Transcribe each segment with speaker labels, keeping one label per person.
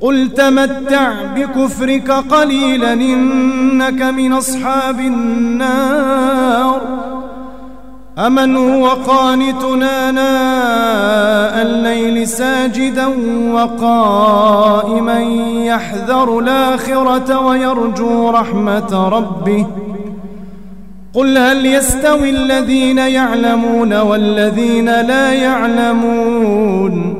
Speaker 1: قل تمتع بكفرك قليلا إنك من أصحاب النار. أمن هو قانتنا ناء الليل ساجدا وقائما يحذر الآخرة ويرجو رحمة ربه. قل هل يستوي الذين يعلمون والذين لا يعلمون؟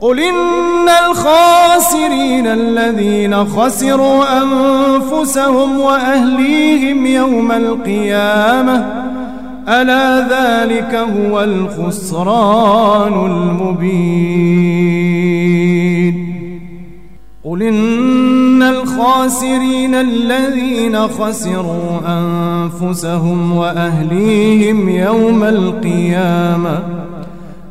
Speaker 1: قل إن الخاسرين الذين خسروا أنفسهم وأهليهم يوم القيامة ألا ذلك هو الخسران المبين؟ قل إن الخاسرين الذين خسروا أنفسهم وأهليهم يوم القيامة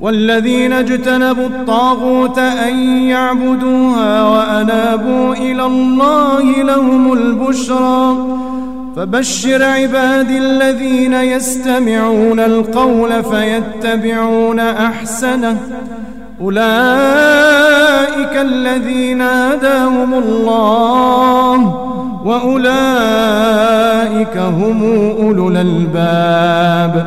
Speaker 1: والذين اجتنبوا الطاغوت أن يعبدوها وأنابوا إلى الله لهم البشرى. فبشر عبادي الذين يستمعون القول فيتبعون أحسنه. أولئك الذين هداهم الله وأولئك هم أولو الألباب.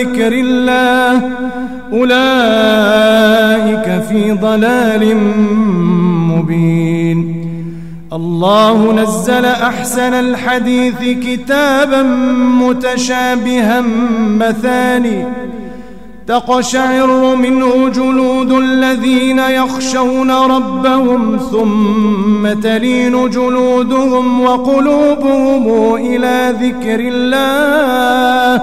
Speaker 1: ذكر الله. أولئك في ضلال مبين. الله نزل أحسن الحديث كتابا متشابها مثاني. تقشعر منه جلود الذين يخشون ربهم ثم تلين جلودهم وقلوبهم إلى ذكر الله.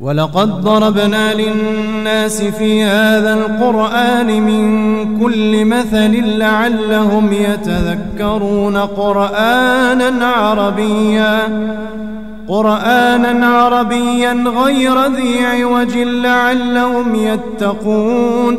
Speaker 1: ولقد ضربنا للناس في هذا القرآن من كل مثل لعلهم يتذكرون قرآنا عربيا قرآنا عربيا غير ذي عوج لعلهم يتقون.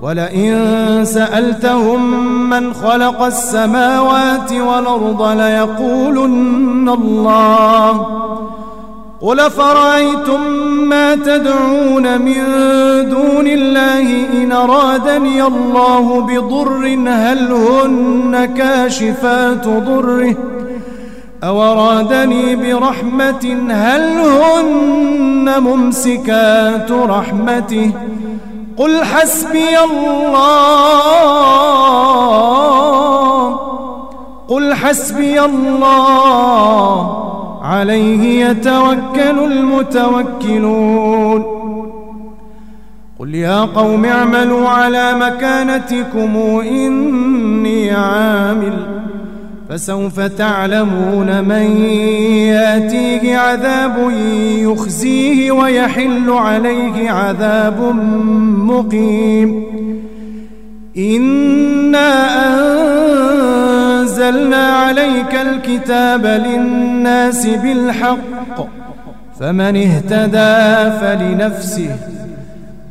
Speaker 1: ولئن سألتهم من خلق السماوات والأرض ليقولن الله. قل فرأيتم ما تدعون من دون الله إن أرادني الله بضر هل هن كاشفات ضره؟ أو أرادني برحمة هل هن ممسكات رحمته؟ قل حسبي الله قل حسبي الله عليه يتوكل المتوكلون. قل يا قوم اعملوا على مكانتكم إني عامل. فسوف تعلمون من يأتيه عذاب يخزيه ويحل عليه عذاب مقيم. إنا أنزلنا عليك الكتاب للناس بالحق فمن اهتدى فلنفسه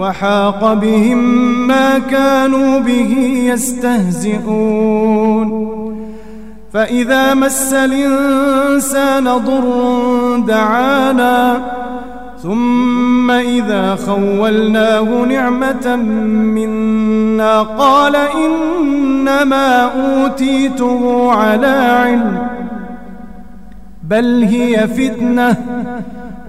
Speaker 1: وحاق بهم ما كانوا به يستهزئون. فإذا مس الإنسان ضر دعانا ثم إذا خولناه نعمة منا قال إنما أوتيته على علم بل هي فتنة.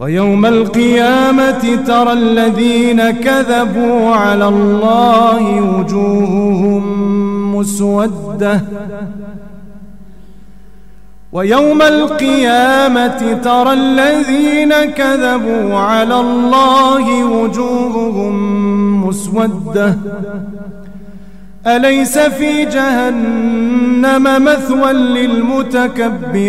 Speaker 1: ويوم القيامة ترى الذين كذبوا على الله وجوههم مسودة. ويوم القيامة ترى الذين كذبوا على الله وجوههم مسودة. أليس في جهنم مثوى للمتكبرين؟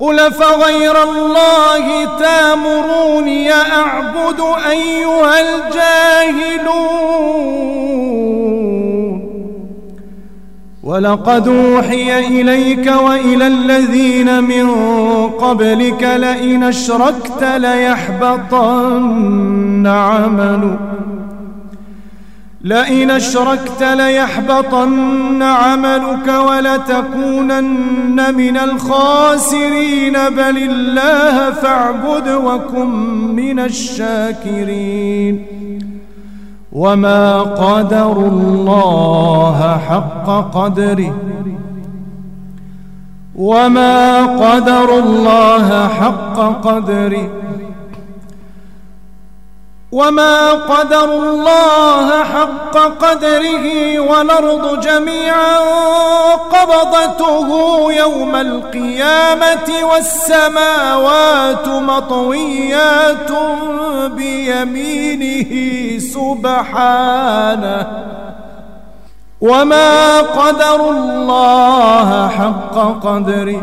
Speaker 1: قل فغير الله تامروني أعبد أيها الجاهلون. ولقد أوحي إليك وإلى الذين من قبلك لئن أشركت ليحبطن عملك. لئن اشركت ليحبطن عملك ولتكونن من الخاسرين بل الله فاعبد وكن من الشاكرين. وما قدر الله حق قدره. وما قدر الله حق قدره. وما قدر الله حق قدره والأرض جميعا قبضته يوم القيامة والسماوات مطويات بيمينه سبحانه وما قدر الله حق قدره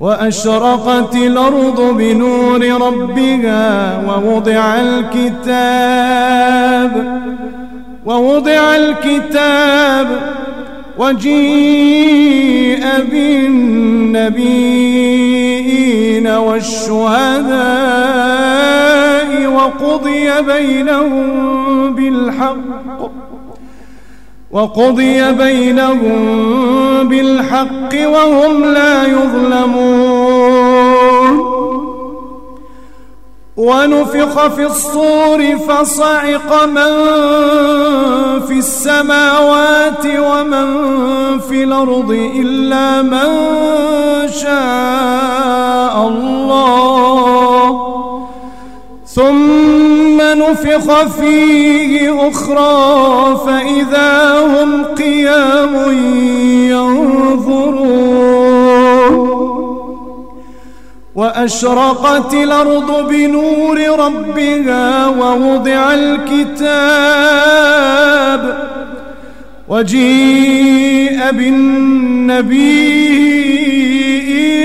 Speaker 1: وأشرقت الأرض بنور ربها ووضع الكتاب ووضع الكتاب وجيء بالنبيين والشهداء وقضي بينهم بالحق. وقضي بينهم بالحق وهم لا يظلمون. ونفخ في الصور فصعق من في السماوات ومن في الأرض إلا من شاء الله. ثم نفخ فيه أخرى فإذا هم قيام ينظرون. وأشرقت الأرض بنور ربها ووضع الكتاب. وجيء بالنبيين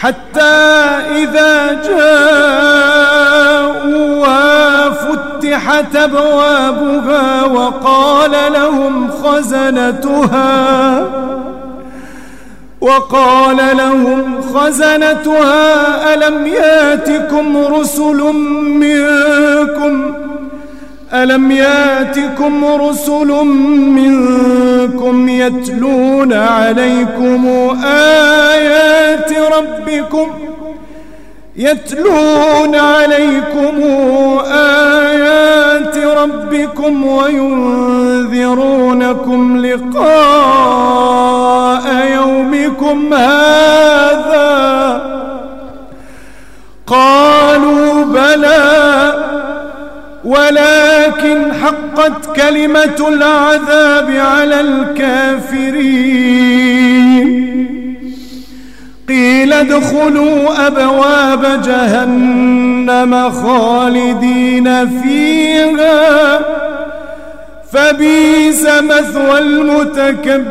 Speaker 1: حتى إذا جاءوا فتحت أبوابها وقال لهم خزنتها وقال لهم خزنتها ألم ياتكم رسل منكم ألم ياتكم رسل منكم يتلون عليكم آيات ربكم يتلون عليكم آيات ربكم وينذرونكم لقاء يومكم هذا قالوا بلى ولكن حقت كلمة العذاب على الكافرين. قيل ادخلوا أبواب جهنم خالدين فيها. فبيس مثوى المتكبرين.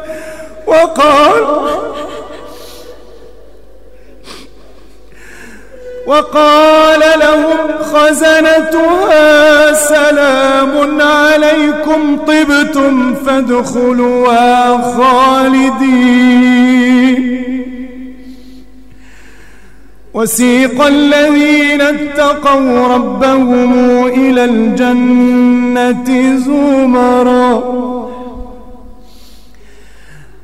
Speaker 1: وقال وقال لهم خزنتها سلام عليكم طبتم فادخلوها خالدين. وسيق الذين اتقوا ربهم إلى الجنة زمرًا.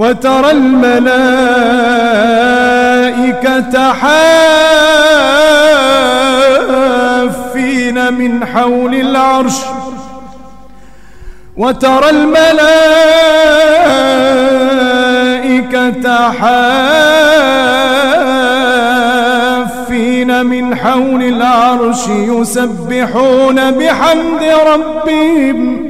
Speaker 1: وترى الملائكة حافين من حول العرش. وترى الملائكة حافين من حول العرش يسبحون بحمد ربهم.